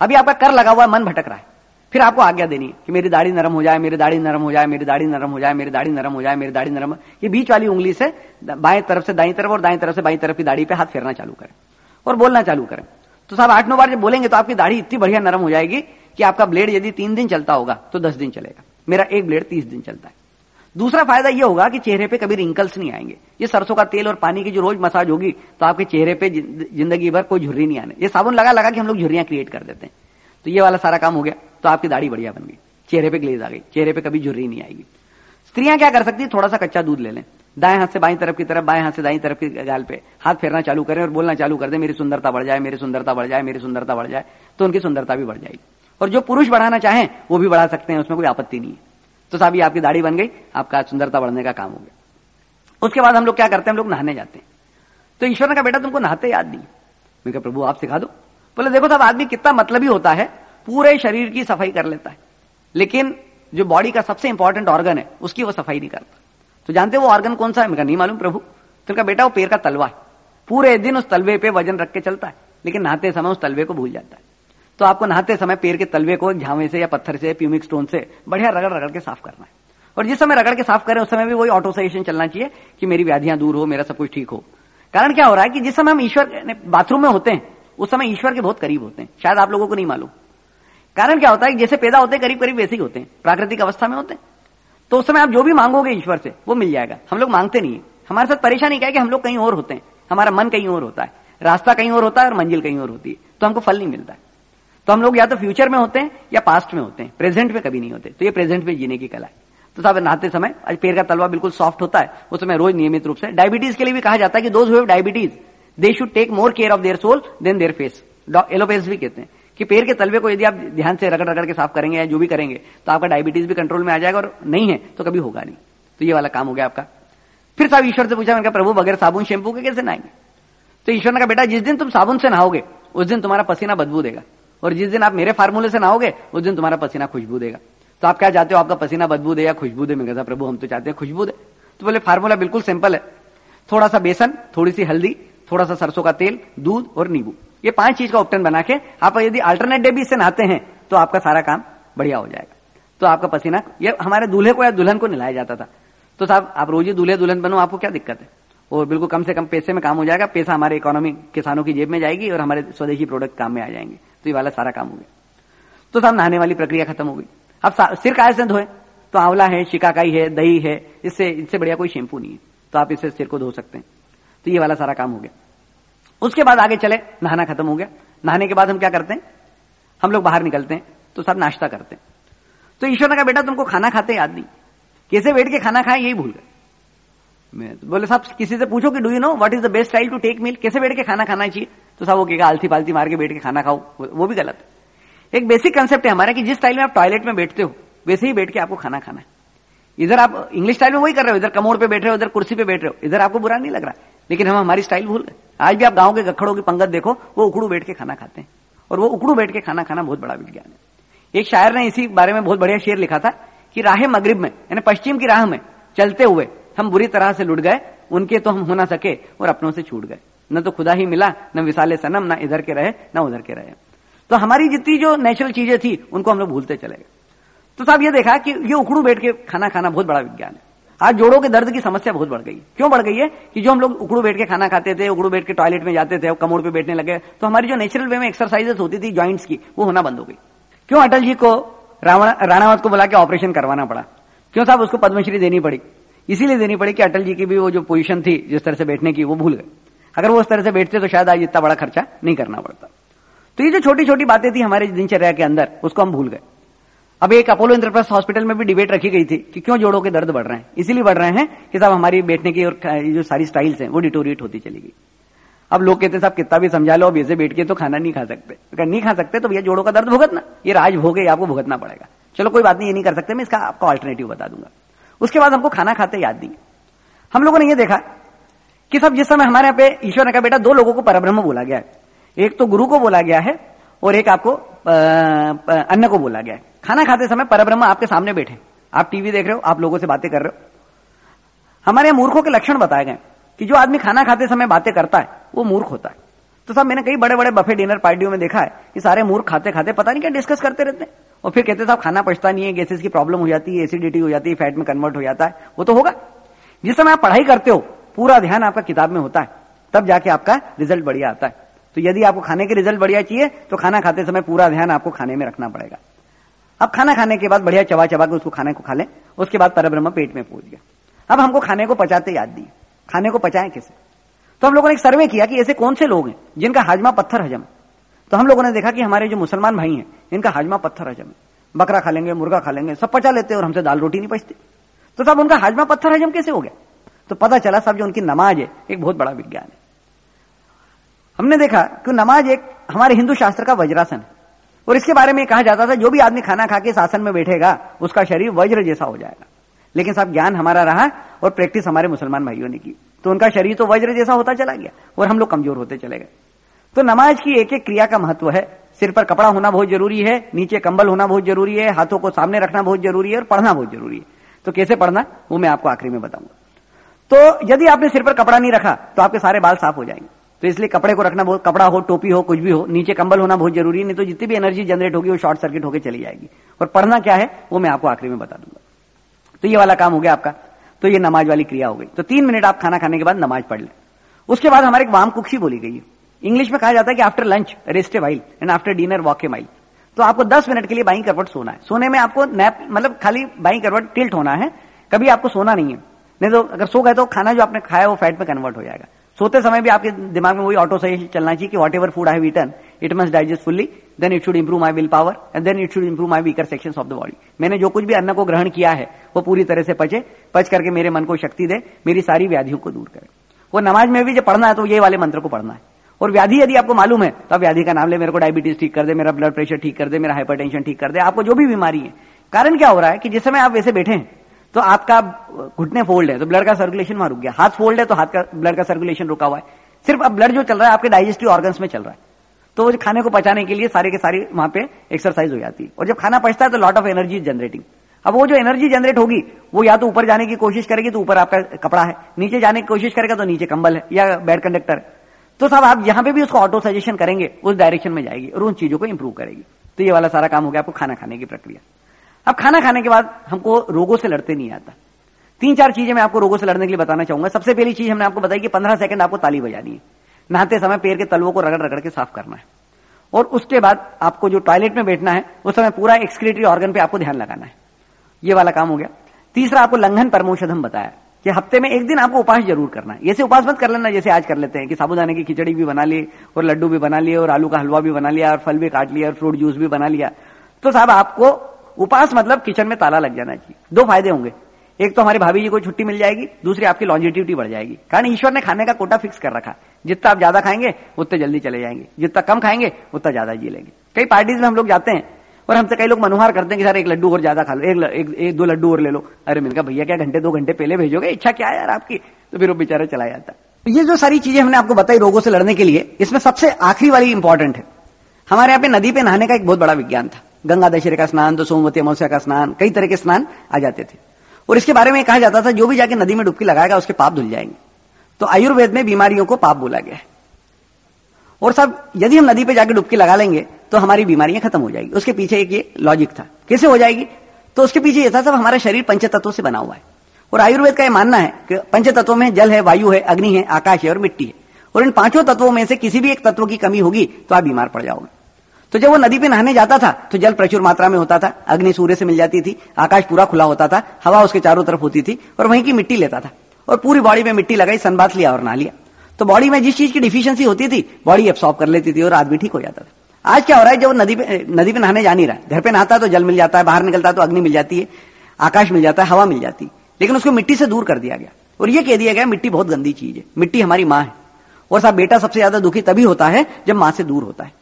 अभी आपका कर लगा हुआ मन भटक रहा है। फिर आपको आज्ञा देनी है कि मेरी दाढ़ी नरम हो जाए, मेरी दाढ़ी नरम हो जाए, मेरी दाढ़ी नरम हो जाए, मेरी दाढ़ी नरम हो जाए, मेरी दाढ़ी नरम ये बीच वाली उंगली से बाएँ तरफ़ से दाई तरफ़ और दाई तरफ़ से बाई तरफ़ की दाढ़ी पे हाथ फेरना चालू करें और बोलना चालू करें। तो साहब, आठ नौ बार जब बोलेंगे तो आपकी दाढ़ी इतनी बढ़िया नरम हो जाएगी कि आपका ब्लेड यदि तीन दिन चलता होगा तो दस दिन चलेगा। मेरा एक ब्लेड तीस दिन चलता है। दूसरा फ़ायदा यह होगा कि चेहरे पे कभी रिंकल्स नहीं आएँगे। ये सरसों का तेल और पानी की जो रोज मसाज होगी तो आपके चेहरे पे ज़िंदगी भर कोई झुर्री नहीं आने। ये साबुन लगा लगा के हम लोग झुर्रियाँ क्रिएट कर देते हैं। तो ये वाला सारा काम हो गया। तो आपकी दाढ़ी बढ़िया बन गई। चेहरे पे ग्लेज आ गई। चेहरे पे कभी झुर्री नहीं आएगी। स्त्रियाँ क्या कर सकती है? थोड़ा सा कच्चा दूध ले लें। दाएँ हाथ से बाई तरफ़ की तरफ़, बाएँ हाथ से दाई तरफ़ की गाल पे हाथ फेरना चालू करें और बोलना चालू कर दे, मेरी सुंदरता बढ़ जाए, मेरी सुंदरता बढ़ जाए, मेरी सुंदरता बढ़ जाए तो उनकी सुंदरता भी बढ़ जाएगी। और जो पुरुष बढ़ाना चाहें, वो भी बढ़ा सकते हैं, उसमें कोई आपत्ति नहीं है। तो साहब, ये आपकी दाढ़ी बन गई, आपका सुंदरता बढ़ने का काम हो गया। उसके बाद हम लोग क्या करते हैं? हम लोग नहाने जाते हैं। तो ईश्वर ने कहा, बेटा, तुमको नहाते याद नहीं मैं कहा, प्रभु, आप सिखा दो। बोले, देखो साहब, आदमी कितना मतलब ही होता है पूरे शरीर की सफ़ाई कर लेता है। लेकिन जो बॉडी का सबसे इंपॉर्टेंट ऑर्गन है, उसकी वो सफ़ाई नहीं करता। तो जानते वो ऑर्गन कौन सा है? मैं नहीं मालूम प्रभु। तो कहा, बेटा, वो पैर का तलवा है। पूरे दिन उस तलवे पे वज़न रख के चलता है, लेकिन नहाते समय उस तलवे को भूल जाता है। तो आपको नहाते समय पेड़ के तलवे को झावे से या पत्थर से प्यूमिक स्टोन से बढ़िया रगड़ रगड़ के साफ़ करना है। और जिस समय रगड़ के साफ़ करें, उस समय भी वही ऑटो सजेशन चलना चाहिए कि मेरी व्याधियाँ दूर हो, मेरा सब कुछ ठीक हो। कारण क्या हो रहा है कि जिस समय हम ईश्वर बाथरूम में होते हैं, उस समय ईश्वर के बहुत करीब होते हैं। शायद आप लोगों को नहीं मालूम। कारण क्या होता है? जैसे पैदा होते हैं करीब करीब वैसे ही होते हैं। प्राकृतिक अवस्था में होते हैं। तो उस समय आप जो भी मांगोगे ईश्वर से, वो मिल जाएगा। हम लोग मांगते नहीं है। हमारे साथ परेशानी क्या है कि हम लोग कहीं और होते हैं। हमारा मन कहीं और होता है। रास्ता कहीं और होता है और मंजिल कहीं और होती है। तो हमको फल नहीं मिलता। है तो हम लोग या तो फ्यूचर में होते हैं या पास्ट में होते हैं। प्रेजेंट में कभी नहीं होते। तो ये प्रेजेंट में जीने की कला है। तो साहब, नहाते समय, आज पैर का तलवा बिल्कुल सॉफ्ट होता है, उस समय रोज नियमित रूप से। डायबिटीज़ के लिए भी कहा जाता है कि those who diabetes they should take more care of their sole than their face allopaths भी कहते हैं। कि पैर के तलवे को यदि आप ध्यान से रगड़ रगड़ के साफ़ करेंगे या जो भी करेंगे तो आपका डायबिटीज़ भी कंट्रोल में आ जाएगा और नहीं है तो कभी होगा नहीं। तो ये वाला काम हो गया आपका। फिर साहब ईश्वर से पूछा, मैंने प्रभु, बगैर साबुन शैंपू के कैसे नहाएँगे? तो ईश्वर ने कहा, बेटा, जिस दिन तुम साबुन से नहाओगे, उस दिन तुम्हारा पसीना बदबू देगा। और जिस दिन आप मेरे फार्मूले से नहाओगे, उस दिन तुम्हारा पसीना खुशबू देगा। तो आप क्या चाहते हो, आपका पसीना बदबू दे या खुशबू दे? मैं कहता प्रभु, हम तो चाहते हैं खुशबू दे। तो बोले फार्मूला बिल्कुल सिंपल है। थोड़ा सा बेसन, थोड़ी सी हल्दी, थोड़ा सा सरसों का तेल, दूध और नींबू। ये पाँच चीज़ का ऑप्शन बना के आप यदि अल्टरनेट डे भी इससे नहाते हैं तो आपका सारा काम बढ़िया हो जाएगा। तो आपका पसीना, ये हमारे दूल्हे को या दुल्हन को नहलाया जाता था। तो साहब, आप रोज दूल्हे दुल्हन बनो, आपको क्या दिक्कत है? और बिल्कुल कम से कम पैसे में काम हो जाएगा, पैसा हमारे इकोनॉमी किसानों की जेब में जाएगी और हमारे स्वदेशी प्रोडक्ट काम में आ जाएँगे। तो ये वाला सारा काम हो गया। तो साहब, नहाने वाली प्रक्रिया खत्म हो गई। अब सिर काय से धोए। तो आंवला है, शिकाकाई है, दही है, इससे इससे बढ़िया कोई शैंपू नहीं है। तो आप इससे सिर को धो सकते हैं। तो ये वाला सारा काम हो गया। उसके बाद आगे चले, नहाना खत्म हो गया। नहाने के बाद हम क्या करते हैं? हम लोग बाहर निकलते हैं तो सब नाश्ता करते हैं। तो ईश्वर ने कहा, बेटा, तुमको खाना खाते याद नहीं। कैसे बैठ के खाना खाए, यही भूल गए। मैं तो बोले, साहब, किसी से पूछो कि do you know what is the best style to take meal कैसे बैठ के खाना खाना चाहिए? तो साहब वो कहेगा आलती पालती मार के बैठ के खाना खाओ। वो भी गलत है। एक बेसिक कंसेप्ट है हमारा कि जिस स्टाइल में आप टॉयलेट में बैठते हो, वैसे ही बैठ के आपको खाना खाना है। इधर आप इंग्लिश स्टाइल में वही कर रहे हो, इधर कमोड़ पे बैठ रहे हो, इधर कुर्सी पे बैठ रहे हो। इधर आपको बुरा नहीं लग रहा, लेकिन हम हमारी स्टाइल भूल गए। आज भी आप गाँव के गखड़ों की पंगत देखो, वो उकड़ू बैठ के खाना खाते हैं। और वो उकड़ू बैठ के खाना खाना बहुत बड़ा विज्ञान है। एक शायर ने इसी बारे में बहुत बढ़िया शेर लिखा था कि राह मगरिब में, यानी पश्चिम की राह में चलते हुए हम बुरी तरह से लुट गए, उनके तो हम हो ना सके और अपनों से छूट गए। न तो खुदा ही मिला, न विशाले सनम, न इधर के रहे, न उधर के रहे। तो हमारी जितनी जो नेचुरल चीज़ें थी, उनको हम लोग भूलते चले गए। तो साहब ये देखा कि ये उखड़ू बैठ के खाना खाना बहुत बड़ा विज्ञान है। आज जोड़ों के दर्द की समस्या बहुत बढ़ गई। क्यों बढ़ गई है? कि जो हम लोग उकड़ू बैठ के खाना खाते थे, उकड़ू बैठ के टॉयलेट में जाते थे कमोड़ पे बैठने लगे तो हमारी जो नेचुरल वे में एक्सरसाइजेस होती थी ज्वाइंट्स की, वो होना बंद हो गई। क्यों अटल जी को राणावत को बुला के ऑपरेशन करवाना पड़ा? क्यों साहब उसको पद्मश्री देनी पड़ी? इसीलिए देनी पड़ी कि अटल जी की भी वो जो पोजिशन थी, जिस तरह से बैठने की, वो भूल गए। अगर वो उस तरह से बैठते तो शायद आज इतना बड़ा खर्चा नहीं करना पड़ता। तो ये जो छोटी छोटी बातें थी हमारे दिनचर्या के अंदर, उसको हम भूल गए। अब एक अपोलो इंटरप्राइज हॉस्पिटल में भी डिबेट रखी गई थी कि क्यों जोड़ों के दर्द बढ़ रहे हैं। इसीलिए बढ़ रहे हैं कि साहब हमारी बैठने की और जो सारी स्टाइल्स हैं, वो डिटोरिएट होती चली गई। अब लोग कहते साहब, कितना भी समझा लो, अब ऐसे बैठ के तो खाना नहीं खा सकते। अगर नहीं खा सकते तो भैया जोड़ों का दर्द भुगतना। ये राज भोगे, आपको भुगतना पड़ेगा। चलो, कोई बात नहीं, ये नहीं कर सकते, मैं इसका आपको ऑल्टरनेटिव बता दूँगा। उसके बाद हमको खाना खाते याद नहीं हम लोगों ने ये देखा कि सब जिस समय हमारे यहाँ पे ईश्वर ने कहा, बेटा, दो लोगों को परब्रह्म बोला गया है। एक तो गुरु को बोला गया है और एक आपको अन्न को बोला गया है। खाना खाते समय परब्रह्म आपके सामने बैठे आप टीवी देख रहे हो, आप लोगों से बातें कर रहे हो। हमारे यहाँ मूर्खों के लक्षण बताए गए कि जो आदमी खाना खाते समय बातें करता है, वो मूर्ख होता है। तो सब मैंने कई बड़े बड़े बफे डिनर पार्टियों में देखा है कि सारे मूर्ख खाते खाते पता नहीं क्या डिस्कस करते रहते हैं। और फिर कहते साहब, खाना पचता नहीं है गैसेस की प्रॉब्लम हो जाती है एसिडिटी हो जाती है फैट में कन्वर्ट हो जाता है। वो तो होगा। जिस समय आप पढ़ाई करते हो, पूरा ध्यान आपका किताब में होता है। तब जाके आपका रिज़ल्ट बढ़िया आता है। तो यदि आपको खाने के रिज़ल्ट बढ़िया चाहिए तो खाना खाते समय पूरा ध्यान आपको खाने में रखना पड़ेगा। अब खाना खाने के बाद बढ़िया चबा चबा के उसको खाने को खा लें, उसके बाद परब्रह्म पेट में पहुँच गया। अब हमको खाने को पचाते याद दिए। खाने को पचाएँ कैसे? तो हम लोगों ने एक सर्वे किया कि ऐसे कौन से लोग हैं जिनका हाजमा पत्थर हजम तो हम लोगों ने देखा कि हमारे जो मुसलमान भाई हैं, इनका हाजमा पत्थर हजम है। बकरा खा लेंगे, मुर्गा खा लेंगे, सब पचा लेते और हमसे दाल रोटी नहीं पचती। तो सब उनका हाजमा पत्थर हजम कैसे हो गया? तो पता चला सब जो उनकी नमाज़ है, एक बहुत बड़ा विज्ञान है। हमने देखा कि नमाज़ एक हमारे हिंदू शास्त्र का वज्रासन है। और इसके बारे में कहा जाता था, जो भी आदमी खाना खा के शासन में बैठेगा, उसका शरीर वज्र जैसा हो जाएगा। लेकिन साहब, ज्ञान हमारा रहा और प्रैक्टिस हमारे मुसलमान भाइयों ने की। तो उनका शरीर तो वज्र जैसा होता चला गया और हम लोग कमज़ोर होते चले गए। तो नमाज़ की एक एक क्रिया का महत्व है। सिर पर कपड़ा होना बहुत ज़रूरी है, नीचे कंबल होना बहुत ज़रूरी है, हाथों को सामने रखना बहुत ज़रूरी है और पढ़ना बहुत ज़रूरी है। तो कैसे पढ़ना? वो मैं आपको आखिरी में बताऊँगा। तो यदि आपने सिर पर कपड़ा नहीं रखा तो आपके सारे बाल साफ़ हो जाएँगे। तो इसलिए कपड़े को रखना बहुत कपड़ा हो, टोपी हो, कुछ भी हो, नीचे कंबल होना बहुत ज़रूरी है, नहीं तो जितनी भी एनर्जी जनरेट होगी वो शॉर्ट सर्किट होकर चली जाएगी। और पढ़ना क्या है, वो मैं आपको आखिरी में बता दूँगा। तो ये वाला काम हो गया आपका। तो ये नमाज़ वाली क्रिया हो गई। तो तीन मिनट आप खाना खाने के बाद नमाज़ पढ़ लें। उसके बाद हमारे एक वाम कुक्षी बोली गई है। इंग्लिश में कहा जाता है कि after lunch rest a while and after dinner walk a mile तो आपको 10 मिनट के लिए बाई करवट सोना है। सोने में आपको नैप मतलब खाली बाई करवट टिल्ट होना है। कभी आपको सोना नहीं है। नहीं तो अगर सो गए तो खाना जो आपने खाया वो फैट में कन्वर्ट हो जाएगा। सोते समय भी आपके दिमाग में वही ऑटो सही चलना चाहिए कि whatever food I have it must digest fully then it should improve my will power and then it should improve my weaker section of the body मैंने जो कुछ भी अन्न को ग्रहण किया है, वो पूरी तरह से पचे, पच करके मेरे मन को शक्ति दे, मेरी सारी व्याधियों को दूर करे। वो नमाज़ में भी जब पढ़ना है तो ये वाले मंत्र को पढ़ना है। और व्याधि यदि आपको मालूम है तो आप व्याधि का नाम ले, मेरे को डायबिटीज़ ठीक कर दे, मेरा ब्लड प्रेशर ठीक कर दे, मेरा हाइपरटेंशन ठीक कर दे, आपको जो भी बीमारी है। कारण क्या हो रहा है कि जिस समय आप वैसे बैठे हैं तो आपका घुटने फोल्ड है तो ब्लड का सर्कुलेशन वहाँ रुक गया। हाथ फोल्ड है तो हाथ का ब्लड का सर्कुलेशन रुका हुआ है। सिर्फ़ अब ब्लड जो चल रहा है, आपके डाइजेस्टिव ऑर्गन्स में चल रहा है। तो वो खाने को पचाने के लिए सारे के सारे वहाँ पे एक्सरसाइज हो जाती है। और जब खाना पचता है तो lot of energy is generating अब वो जो एनर्जी जनरेट होगी, वो या तो ऊपर जाने की कोशिश करेगी तो ऊपर आपका कपड़ा है। नीचे जाने की कोशिश करेगा तो नीचे कंबल है, या बेड कंडक्टर है तो साहब आप यहाँ पे भी उसको ऑटो सजेशन करेंगे, उस डायरेक्शन में जाएगी, और उन चीज़ों को इंप्रूव करेगी। तो ये वाला सारा काम हो गया आपको खाना खाने की प्रक्रिया। अब खाना खाने के बाद हमको रोगों से लड़ते नहीं आता। तीन चार चीज़ें मैं आपको रोगों से लड़ने के लिए बताना चाहूँगा। सबसे पहली चीज़ हमने आपको बताई कि पंद्रह सेकंड आपको ताली बजानी है। नहाते समय पैर के तलवों को रगड़ रगड़ के साफ़ करना है। और उसके बाद आपको जो टॉयलेट में बैठना है, उस समय पूरा एक्सक्रीटरी ऑर्गन पे आपको ध्यान लगाना है। ये वाला काम हो गया। तीसरा आपको लंघन परमोषधम बताया कि हफ़्ते में एक दिन आपको उपास ज़रूर करना है। ऐसे उपास मत कर लेना जैसे आज कर लेते हैं कि साबुदाने की खिचड़ी भी बना ली और लड्डू भी बना लिए, और आलू का हलवा भी बना लिया, और फल भी काट लिया, और फ्रूट जूस भी बना लिया। तो साहब आपको उपास मतलब किचन में ताला लग जाना चाहिए दो फ़ायदे होंगे। एक तो हमारी भाभी जी को छुट्टी मिल जाएगी दूसरी आपकी लॉन्जिटिविटी बढ़ जाएगी। कारण ईश्वर ने खाने का कोटा फिक्स कर रखा। जितना आप ज़्यादा खाएँगे उतने जल्दी चले जाएँगे। जितना कम खाएँगे उतना ज़्यादा जी लेंगे। कई पार्टीज़ में हम लोग जाते हैं और हमसे कई लोग मनोहार करते हैं कि सर एक लड्डू और ज़्यादा खा लो। एक, एक, एक दो लड्डू और ले लो। अरे मैंने कहा भैया क्या घंटे दो घंटे पहले भेजोगे? इच्छा क्या है यार आपकी? तो फिर वो बेचारा चला जाता। ये जो सारी चीज़ें हमने आपको बताई रोगों से लड़ने के लिए इसमें सबसे आखिरी वाली इंपॉर्टेंट है। हमारे यहाँ पे नदी पे नहाने का एक बहुत बड़ा विज्ञान था। गंगा दशहरे का स्नान तो सोमवती अमावस्या का स्नान, कई तरह के स्नान आ जाते थे। और इसके बारे में कहा जाता था, जो भी जाके नदी में डुबकी लगाएगा, उसके पाप धुल जाएँगे। तो आयुर्वेद में बीमारियों को पाप बोला गया है। और सब, यदि हम नदी पे जाके डुबकी लगा लेंगे तो हमारी बीमारियाँ खत्म हो जाएगी। उसके पीछे एक ये लॉजिक था। कैसे हो जाएगी? तो उसके पीछे ये था, सब हमारा शरीर पंच तत्वों से बना हुआ है। और आयुर्वेद का यह मानना है कि पंच तत्वों में जल है, वायु है, अग्नि है, आकाश है और मिट्टी है। और इन पाँचों तत्वों में से किसी भी एक तत्व की कमी होगी तो आप बीमार पड़ जाओगे। तो जब वो नदी पे नहाने जाता था तो जल प्रचुर मात्रा में होता था, अग्नि सूर्य से मिल जाती थी, आकाश पूरा खुला होता था, हवा उसके चारों तरफ़ होती थी और वहीं की मिट्टी लेता था और पूरी बॉडी में मिट्टी लगाई, सनबाथ लिया और नहा लिया। तो बॉडी में जिस चीज़ की डिफिशियंसी होती थी, बॉडी एब्सॉर्ब कर लेती थी और आदमी ठीक हो जाता था। आज क्या हो रहा है, जब नदी पे नदी पे नहाने जा नहीं रहा है, घर पे नहाता तो जल मिल जाता है, बाहर निकलता तो अग्नि मिल जाती है, आकाश मिल जाता है, हवा मिल जाती है, लेकिन उसको मिट्टी से दूर कर दिया गया। और ये कह दिया गया, मिट्टी बहुत गंदी चीज़ है, मिट्टी हमारी माँ है। और साहब बेटा सबसे ज़्यादा दुखी तभी होता है, जब माँ से दूर होता है।